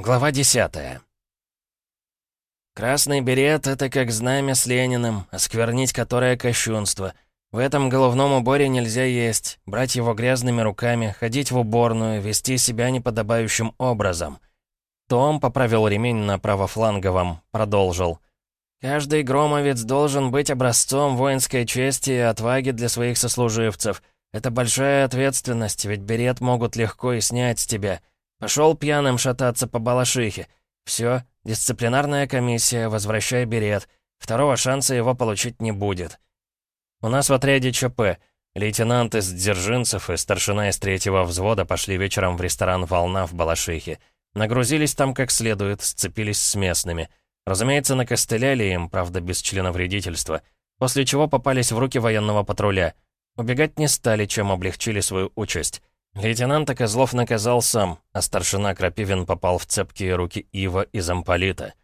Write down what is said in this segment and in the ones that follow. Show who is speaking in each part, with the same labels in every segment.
Speaker 1: Глава 10 Красный берет — это как знамя с Лениным, осквернить которое кощунство. В этом головном уборе нельзя есть, брать его грязными руками, ходить в уборную, вести себя неподобающим образом. Том поправил ремень на правофланговом, продолжил. «Каждый громовец должен быть образцом воинской чести и отваги для своих сослуживцев. Это большая ответственность, ведь берет могут легко и снять с тебя». Пошел пьяным шататься по балашихе. Все, дисциплинарная комиссия, возвращай берет. Второго шанса его получить не будет. У нас в отряде ЧП. Лейтенант из Дзержинцев и старшина из третьего взвода пошли вечером в ресторан «Волна» в Балашихе. Нагрузились там как следует, сцепились с местными. Разумеется, накостыляли им, правда, без членовредительства. После чего попались в руки военного патруля. Убегать не стали, чем облегчили свою участь. Лейтенанта Козлов наказал сам, а старшина Крапивин попал в цепкие руки Ива и замполита.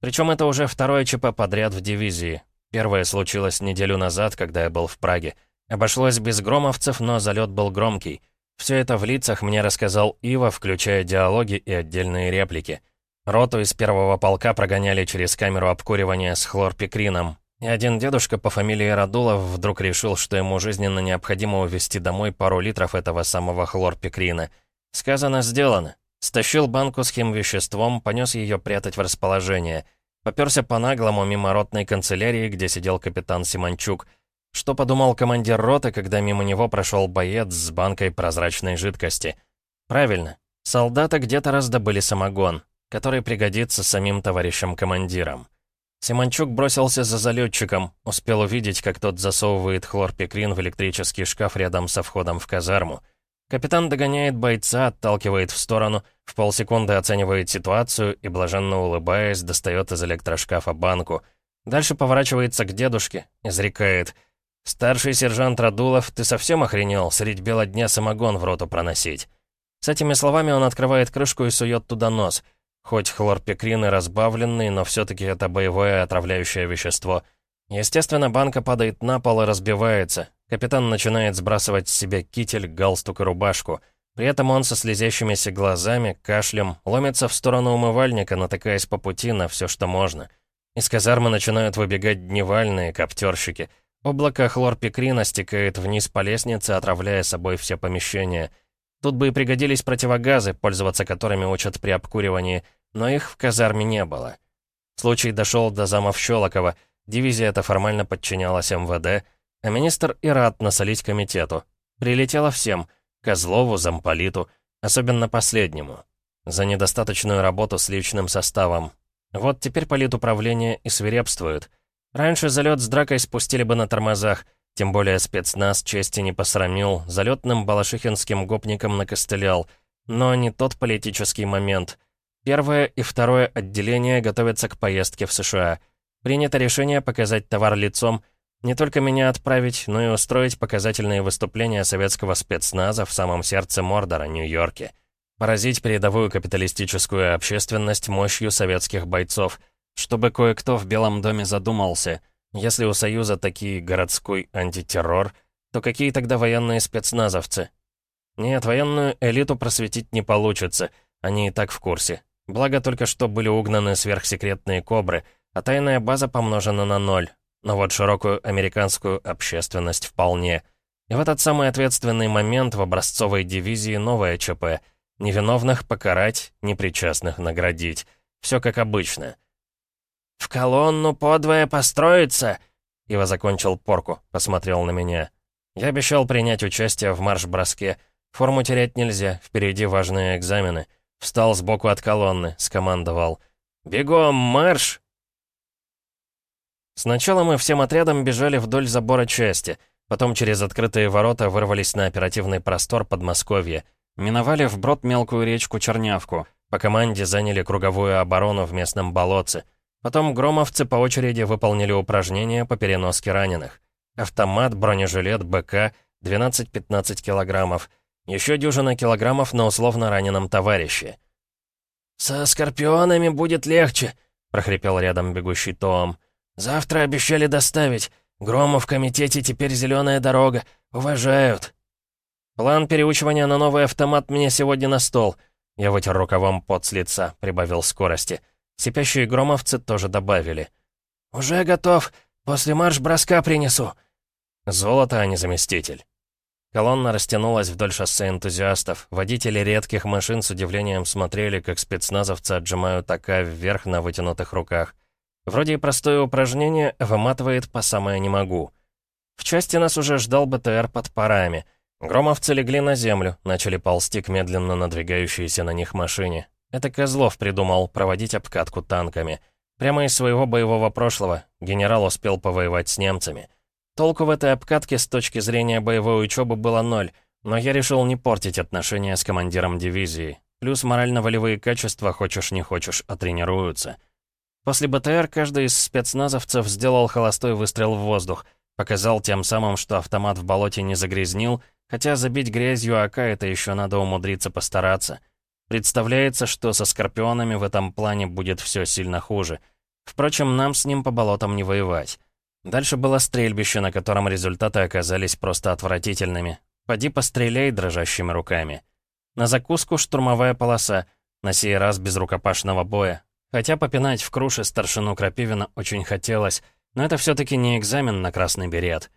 Speaker 1: Причем это уже второе ЧП подряд в дивизии. Первое случилось неделю назад, когда я был в Праге. Обошлось без громовцев, но залет был громкий. Все это в лицах мне рассказал Ива, включая диалоги и отдельные реплики. Роту из первого полка прогоняли через камеру обкуривания с хлорпикрином, и один дедушка по фамилии Радулов вдруг решил, что ему жизненно необходимо увезти домой пару литров этого самого хлорпикрина. Сказано, сделано. Стащил банку с химвеществом, понес ее прятать в расположение. Поперся по-наглому мимо ротной канцелярии, где сидел капитан Симончук. Что подумал командир роты, когда мимо него прошел боец с банкой прозрачной жидкости? Правильно. Солдаты где-то раздобыли самогон, который пригодится самим товарищам-командирам. Симончук бросился за залетчиком, успел увидеть, как тот засовывает хлорпикрин в электрический шкаф рядом со входом в казарму. Капитан догоняет бойца, отталкивает в сторону, в полсекунды оценивает ситуацию и, блаженно улыбаясь, достает из электрошкафа банку. Дальше поворачивается к дедушке, изрекает. «Старший сержант Радулов, ты совсем охренел средь бела дня самогон в роту проносить?» С этими словами он открывает крышку и сует туда нос — Хоть хлорпикрин и разбавленный, но все-таки это боевое отравляющее вещество. Естественно, банка падает на пол и разбивается. Капитан начинает сбрасывать с себя китель, галстук и рубашку. При этом он со слезящимися глазами, кашлем, ломится в сторону умывальника, натыкаясь по пути на все, что можно. Из казармы начинают выбегать дневальные, коптерщики. Облако хлорпикрина стекает вниз по лестнице, отравляя собой все помещения — Тут бы и пригодились противогазы, пользоваться которыми учат при обкуривании, но их в казарме не было. Случай дошел до замов Щелокова, дивизия эта формально подчинялась МВД, а министр и рад насолить комитету. Прилетело всем — Козлову, замполиту, особенно последнему. За недостаточную работу с личным составом. Вот теперь политуправление и свирепствует. Раньше залет с дракой спустили бы на тормозах, тем более спецназ чести не посрамил, залетным балашихинским гопникам накостылял. Но не тот политический момент. Первое и второе отделение готовятся к поездке в США. Принято решение показать товар лицом, не только меня отправить, но и устроить показательные выступления советского спецназа в самом сердце Мордора, Нью-Йорке. Поразить передовую капиталистическую общественность мощью советских бойцов, чтобы кое-кто в Белом доме задумался — если у Союза такие городской антитеррор, то какие тогда военные спецназовцы? Нет, военную элиту просветить не получится, они и так в курсе. Благо только что были угнаны сверхсекретные кобры, а тайная база помножена на ноль. Но вот широкую американскую общественность вполне. И в этот самый ответственный момент в образцовой дивизии новая ЧП. Невиновных покарать, непричастных наградить. Все как обычно. «В колонну подвое построиться!» Ива закончил порку, посмотрел на меня. Я обещал принять участие в марш-броске. Форму терять нельзя, впереди важные экзамены. Встал сбоку от колонны, скомандовал. «Бегом, марш!» Сначала мы всем отрядом бежали вдоль забора части, потом через открытые ворота вырвались на оперативный простор Подмосковья. Миновали вброд мелкую речку Чернявку. По команде заняли круговую оборону в местном болотце. Потом громовцы по очереди выполнили упражнения по переноске раненых. Автомат, бронежилет, БК, 12-15 килограммов. Еще дюжина килограммов на условно раненом товарище. «Со скорпионами будет легче», — прохрипел рядом бегущий Том. «Завтра обещали доставить. Грому в комитете теперь зеленая дорога. Уважают». «План переучивания на новый автомат мне сегодня на стол. Я вытер рукавом пот с лица, прибавил скорости. Сипящие громовцы тоже добавили. «Уже готов. После марш-броска принесу». Золото, а не заместитель. Колонна растянулась вдоль шоссе энтузиастов. Водители редких машин с удивлением смотрели, как спецназовцы отжимают АК вверх на вытянутых руках. Вроде и простое упражнение, выматывает по самое «не могу». В части нас уже ждал БТР под парами. Громовцы легли на землю, начали ползти к медленно надвигающейся на них машине. Это Козлов придумал проводить обкатку танками. Прямо из своего боевого прошлого генерал успел повоевать с немцами. Толку в этой обкатке с точки зрения боевой учебы было ноль, но я решил не портить отношения с командиром дивизии. Плюс морально-волевые качества, хочешь не хочешь, отренируются. После БТР каждый из спецназовцев сделал холостой выстрел в воздух, показал тем самым, что автомат в болоте не загрязнил, хотя забить грязью АК это еще надо умудриться постараться. Представляется, что со скорпионами в этом плане будет все сильно хуже. Впрочем, нам с ним по болотам не воевать. Дальше было стрельбище, на котором результаты оказались просто отвратительными. Поди постреляй дрожащими руками. На закуску штурмовая полоса, на сей раз без рукопашного боя. Хотя попинать в круше старшину Крапивина очень хотелось, но это все-таки не экзамен на красный берет.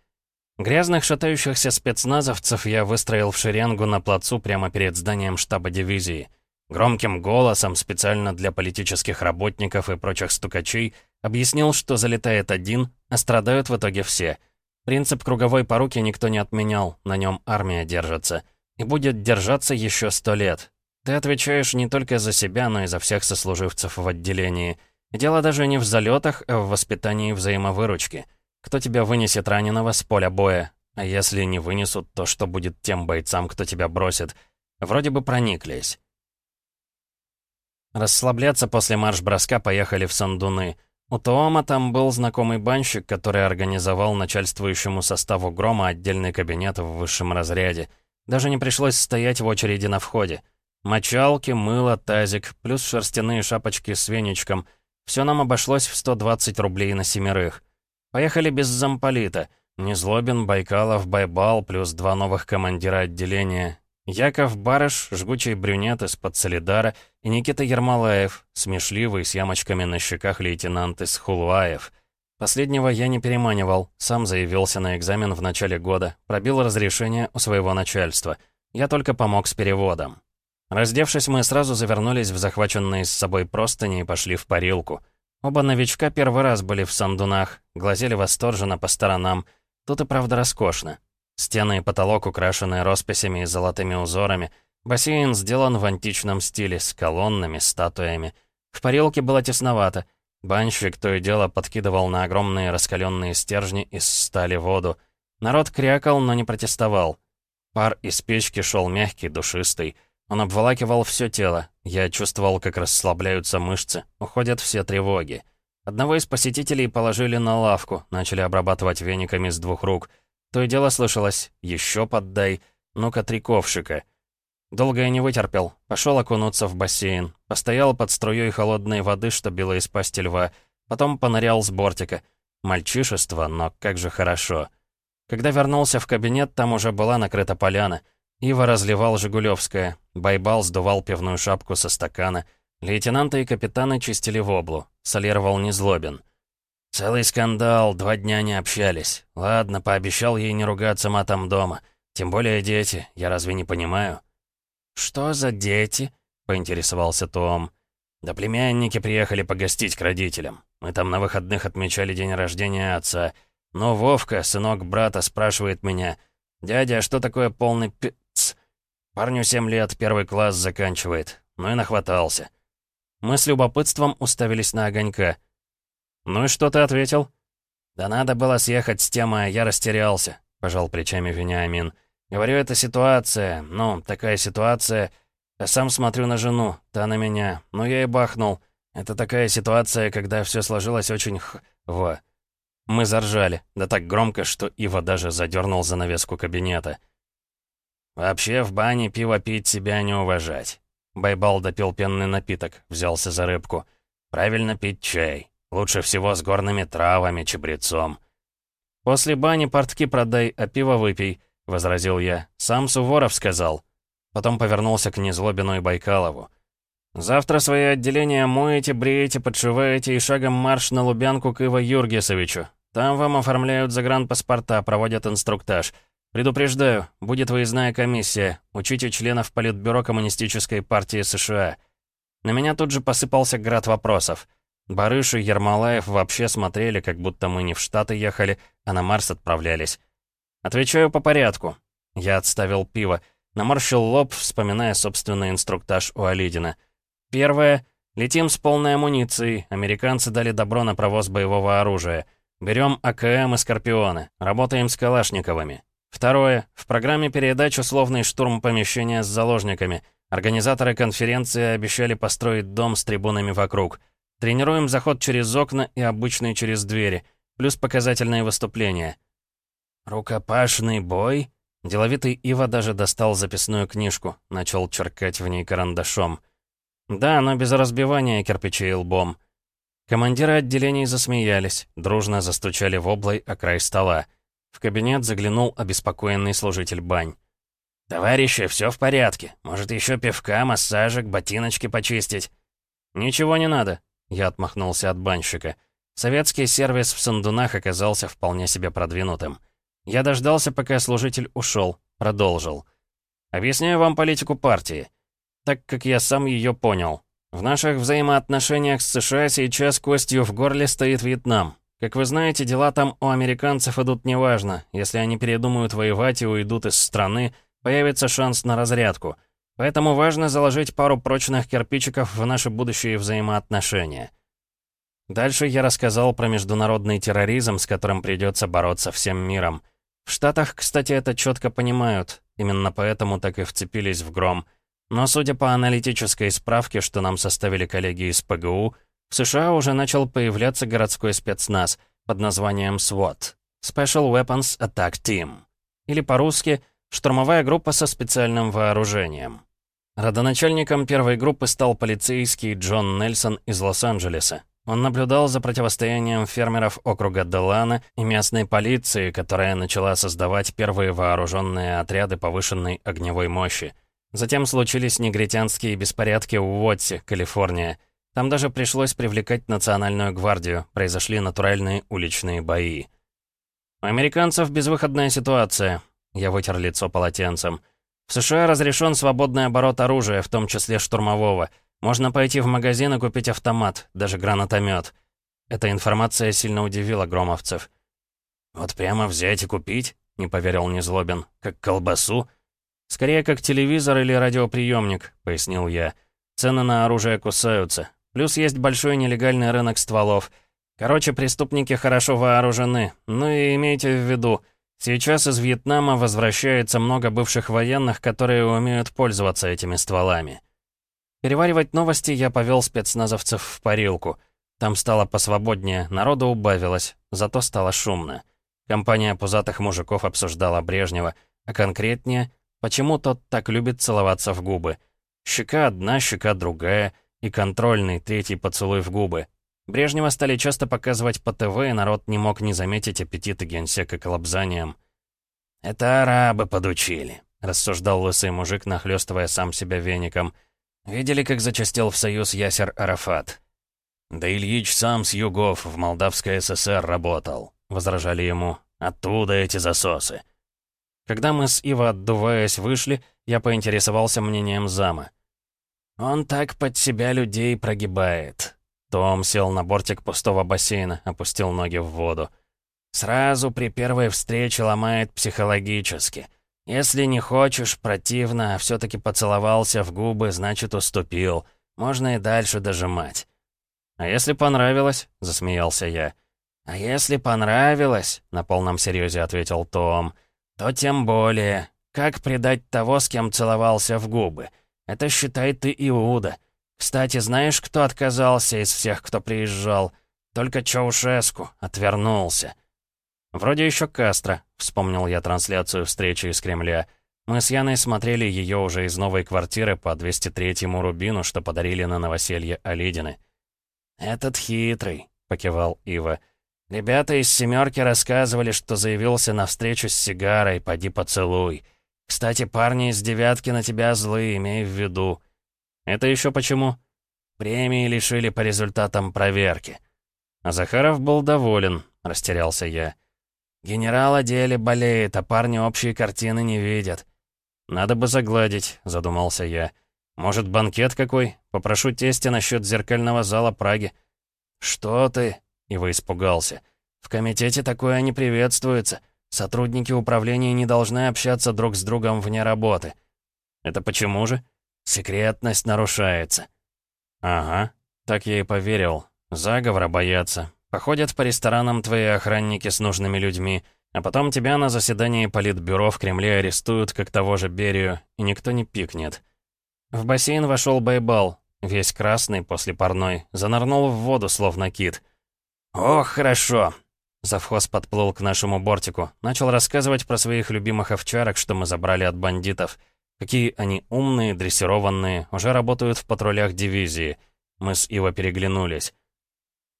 Speaker 1: Грязных шатающихся спецназовцев я выстроил в шеренгу на плацу прямо перед зданием штаба дивизии. Громким голосом, специально для политических работников и прочих стукачей, объяснил, что залетает один, а страдают в итоге все. Принцип круговой поруки никто не отменял, на нем армия держится. И будет держаться еще сто лет. Ты отвечаешь не только за себя, но и за всех сослуживцев в отделении. И дело даже не в залетах, а в воспитании взаимовыручки. Кто тебя вынесет раненого с поля боя? А если не вынесут, то что будет тем бойцам, кто тебя бросит? Вроде бы прониклись. Расслабляться после марш-броска поехали в Сандуны. У Тоома там был знакомый банщик, который организовал начальствующему составу Грома отдельный кабинет в высшем разряде. Даже не пришлось стоять в очереди на входе. Мочалки, мыло, тазик, плюс шерстяные шапочки с веничком. Все нам обошлось в 120 рублей на семерых. Поехали без замполита. Незлобин, Байкалов, Байбал, плюс два новых командира отделения. Яков Барыш, жгучий брюнет из-под Солидара, и Никита Ермолаев, смешливый, с ямочками на щеках лейтенант из Хулуаев. Последнего я не переманивал, сам заявился на экзамен в начале года, пробил разрешение у своего начальства. Я только помог с переводом. Раздевшись, мы сразу завернулись в захваченные с собой простыни и пошли в парилку. Оба новичка первый раз были в сандунах, глазели восторженно по сторонам. Тут и правда роскошно. Стены и потолок украшены росписями и золотыми узорами. Бассейн сделан в античном стиле, с колоннами, статуями. В парилке было тесновато. Банщик то и дело подкидывал на огромные раскаленные стержни из стали воду. Народ крякал, но не протестовал. Пар из печки шел мягкий, душистый. Он обволакивал все тело. Я чувствовал, как расслабляются мышцы, уходят все тревоги. Одного из посетителей положили на лавку, начали обрабатывать вениками с двух рук — то и дело слышалось «Еще поддай! Ну-ка, три ковшика!» Долго я не вытерпел. Пошел окунуться в бассейн. Постоял под струей холодной воды, что било из пасти льва. Потом понырял с бортика. Мальчишество, но как же хорошо. Когда вернулся в кабинет, там уже была накрыта поляна. Ива разливал Жигулевское. Байбал сдувал пивную шапку со стакана. Лейтенанты и капитаны чистили воблу. Солировал Незлобин. Целый скандал, два дня не общались. Ладно, пообещал ей не ругаться матом дома. Тем более дети, я разве не понимаю? «Что за дети?» — поинтересовался Том. «Да племянники приехали погостить к родителям. Мы там на выходных отмечали день рождения отца. Но Вовка, сынок брата, спрашивает меня, «Дядя, а что такое полный пиц?» Парню семь лет, первый класс заканчивает. Ну и нахватался. Мы с любопытством уставились на огонька — «Ну и что ты ответил?» «Да надо было съехать с темы, а я растерялся», — пожал плечами Вениамин. «Говорю, это ситуация, ну, такая ситуация. Я сам смотрю на жену, та на меня, ну я и бахнул. Это такая ситуация, когда все сложилось очень х... во». Мы заржали, да так громко, что Ива даже задернул занавеску кабинета. «Вообще в бане пиво пить себя не уважать». Байбал допил пенный напиток, взялся за рыбку. «Правильно пить чай. Лучше всего с горными травами, чабрецом. «После бани портки продай, а пиво выпей», — возразил я. «Сам Суворов сказал». Потом повернулся к Незлобину и Байкалову. «Завтра свои отделения моете, бреете, подшиваете и шагом марш на Лубянку к Иво Юргисовичу. Там вам оформляют загранпаспорта, проводят инструктаж. Предупреждаю, будет выездная комиссия. Учите членов Политбюро Коммунистической партии США». На меня тут же посыпался град вопросов. Барыш и Ермолаев вообще смотрели, как будто мы не в Штаты ехали, а на Марс отправлялись. Отвечаю по порядку. Я отставил пиво, наморщил лоб, вспоминая собственный инструктаж у Алидина. Первое. Летим с полной амуницией. Американцы дали добро на провоз боевого оружия. Берем АКМ и Скорпионы. Работаем с Калашниковыми. Второе. В программе передач условный штурм помещения с заложниками. Организаторы конференции обещали построить дом с трибунами вокруг. Тренируем заход через окна и обычный через двери. Плюс показательные выступления. «Рукопашный бой?» Деловитый Ива даже достал записную книжку, начал черкать в ней карандашом. Да, но без разбивания кирпичей лбом. Командиры отделений засмеялись, дружно застучали в облой о край стола. В кабинет заглянул обеспокоенный служитель бань. «Товарищи, все в порядке. Может, еще пивка, массажик, ботиночки почистить?» «Ничего не надо», — я отмахнулся от банщика. Советский сервис в Сандунах оказался вполне себе продвинутым. Я дождался, пока служитель ушел, продолжил. «Объясняю вам политику партии так как я сам ее понял. В наших взаимоотношениях с США сейчас костью в горле стоит Вьетнам. Как вы знаете, дела там у американцев идут неважно. Если они передумают воевать и уйдут из страны, появится шанс на разрядку. Поэтому важно заложить пару прочных кирпичиков в наши будущие взаимоотношения. Дальше я рассказал про международный терроризм, с которым придется бороться всем миром. В Штатах, кстати, это четко понимают. Именно поэтому так и вцепились в гром — но судя по аналитической справке, что нам составили коллеги из ПГУ, в США уже начал появляться городской спецназ под названием SWAT — Special Weapons Attack Team. Или по-русски «Штурмовая группа со специальным вооружением». Родоначальником первой группы стал полицейский Джон Нельсон из Лос-Анджелеса. Он наблюдал за противостоянием фермеров округа Делана и местной полиции, которая начала создавать первые вооруженные отряды повышенной огневой мощи — Затем случились негритянские беспорядки в Уотсе, Калифорния. Там даже пришлось привлекать национальную гвардию, произошли натуральные уличные бои. У американцев безвыходная ситуация. Я вытер лицо полотенцем. В США разрешен свободный оборот оружия, в том числе штурмового. Можно пойти в магазин и купить автомат, даже гранатомет. Эта информация сильно удивила громовцев. «Вот прямо взять и купить?» — не поверил Незлобин. «Как колбасу?» «Скорее, как телевизор или радиоприемник», — пояснил я. «Цены на оружие кусаются. Плюс есть большой нелегальный рынок стволов. Короче, преступники хорошо вооружены. Ну и имейте в виду, сейчас из Вьетнама возвращается много бывших военных, которые умеют пользоваться этими стволами». Переваривать новости я повел спецназовцев в парилку. Там стало посвободнее, народу убавилось, зато стало шумно. Компания пузатых мужиков обсуждала Брежнева, а конкретнее Почему тот так любит целоваться в губы? Щека одна, щека другая, и контрольный третий поцелуй в губы. Брежнева стали часто показывать по ТВ, и народ не мог не заметить аппетиты генсека колобзанием. «Это арабы подучили», — рассуждал лысый мужик, нахлёстывая сам себя веником. «Видели, как зачастил в союз Ясер Арафат?» «Да Ильич сам с югов в Молдавской ССР работал», — возражали ему. «Оттуда эти засосы. Когда мы с Ива, отдуваясь, вышли, я поинтересовался мнением зама. «Он так под себя людей прогибает». Том сел на бортик пустого бассейна, опустил ноги в воду. «Сразу при первой встрече ломает психологически. Если не хочешь, противно, а все-таки поцеловался в губы, значит, уступил. Можно и дальше дожимать». «А если понравилось?» — засмеялся я. «А если понравилось?» — на полном серьезе ответил Том — то тем более. Как предать того, с кем целовался в губы? Это, считай, ты Иуда. Кстати, знаешь, кто отказался из всех, кто приезжал? Только Чаушеску. Отвернулся. Вроде еще Кастро, вспомнил я трансляцию встречи из Кремля. Мы с Яной смотрели ее уже из новой квартиры по 203-му рубину, что подарили на новоселье Алидины. «Этот хитрый», — покивал Ива. Ребята из «семерки» рассказывали, что заявился на встречу с сигарой, поди поцелуй. Кстати, парни из девятки на тебя злые, имей в виду». «Это еще почему?» «Премии лишили по результатам проверки». А Захаров был доволен, растерялся я. «Генерал о болеет, а парни общие картины не видят». «Надо бы загладить», — задумался я. «Может, банкет какой? Попрошу тестя насчет зеркального зала Праги». «Что ты?» — Ива испугался. «В комитете такое не приветствуется. Сотрудники управления не должны общаться друг с другом вне работы». «Это почему же?» «Секретность нарушается». «Ага, так я и поверил. Заговора боятся. Походят по ресторанам твои охранники с нужными людьми, а потом тебя на заседании политбюро в Кремле арестуют, как того же Берию, и никто не пикнет». В бассейн вошел Байбал, весь красный после парной, занырнул в воду, словно кит. «Ох, хорошо!» Завхоз подплыл к нашему бортику, начал рассказывать про своих любимых овчарок, что мы забрали от бандитов. Какие они умные, дрессированные, уже работают в патрулях дивизии. Мы с Ива переглянулись.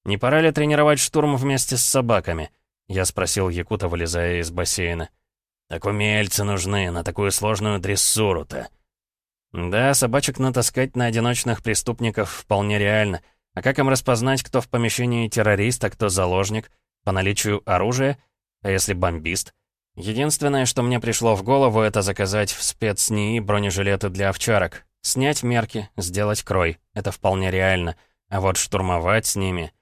Speaker 1: «Не пора ли тренировать штурм вместе с собаками?» Я спросил Якута, вылезая из бассейна. «Так умельцы нужны на такую сложную дрессуру-то». «Да, собачек натаскать на одиночных преступников вполне реально. А как им распознать, кто в помещении террорист, а кто заложник? По наличию оружия? А если бомбист? Единственное, что мне пришло в голову, это заказать в спецнии бронежилеты для овчарок. Снять мерки, сделать крой. Это вполне реально. А вот штурмовать с ними...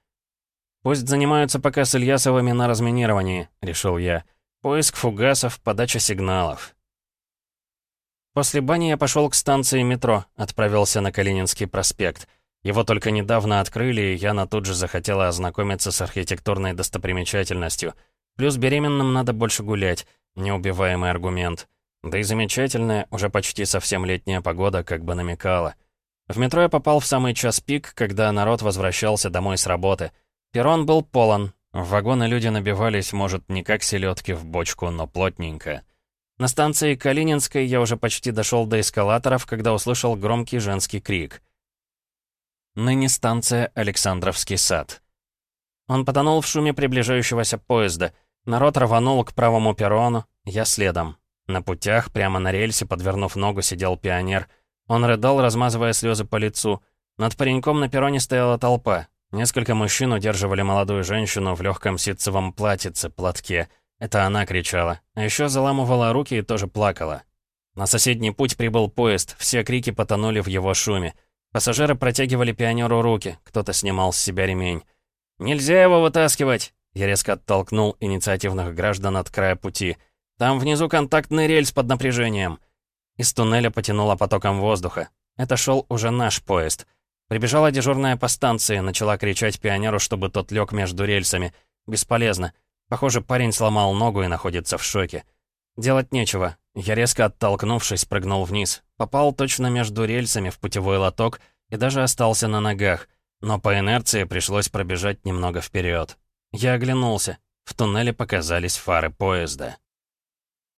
Speaker 1: «Пусть занимаются пока с Ильясовыми на разминировании», — решил я. «Поиск фугасов, подача сигналов». После бани я пошел к станции метро, отправился на Калининский проспект. Его только недавно открыли, и Яна тут же захотела ознакомиться с архитектурной достопримечательностью. Плюс беременным надо больше гулять, неубиваемый аргумент. Да и замечательная, уже почти совсем летняя погода как бы намекала. В метро я попал в самый час пик, когда народ возвращался домой с работы. Перрон был полон. В вагоны люди набивались, может, не как селедки в бочку, но плотненько. На станции Калининской я уже почти дошел до эскалаторов, когда услышал громкий женский крик. Ныне станция Александровский сад. Он потонул в шуме приближающегося поезда. Народ рванул к правому перрону, я следом. На путях, прямо на рельсе, подвернув ногу, сидел пионер. Он рыдал, размазывая слезы по лицу. Над пареньком на перроне стояла толпа. Несколько мужчин удерживали молодую женщину в легком ситцевом платьице, платке. Это она кричала. А еще заламывала руки и тоже плакала. На соседний путь прибыл поезд, все крики потонули в его шуме. Пассажиры протягивали пионеру руки, кто-то снимал с себя ремень. «Нельзя его вытаскивать!» Я резко оттолкнул инициативных граждан от края пути. «Там внизу контактный рельс под напряжением!» Из туннеля потянуло потоком воздуха. Это шел уже наш поезд. Прибежала дежурная по станции, начала кричать пионеру, чтобы тот лег между рельсами. Бесполезно. Похоже, парень сломал ногу и находится в шоке. Делать нечего. Я резко оттолкнувшись, прыгнул вниз. Попал точно между рельсами в путевой лоток и даже остался на ногах. Но по инерции пришлось пробежать немного вперед. Я оглянулся. В туннеле показались фары поезда.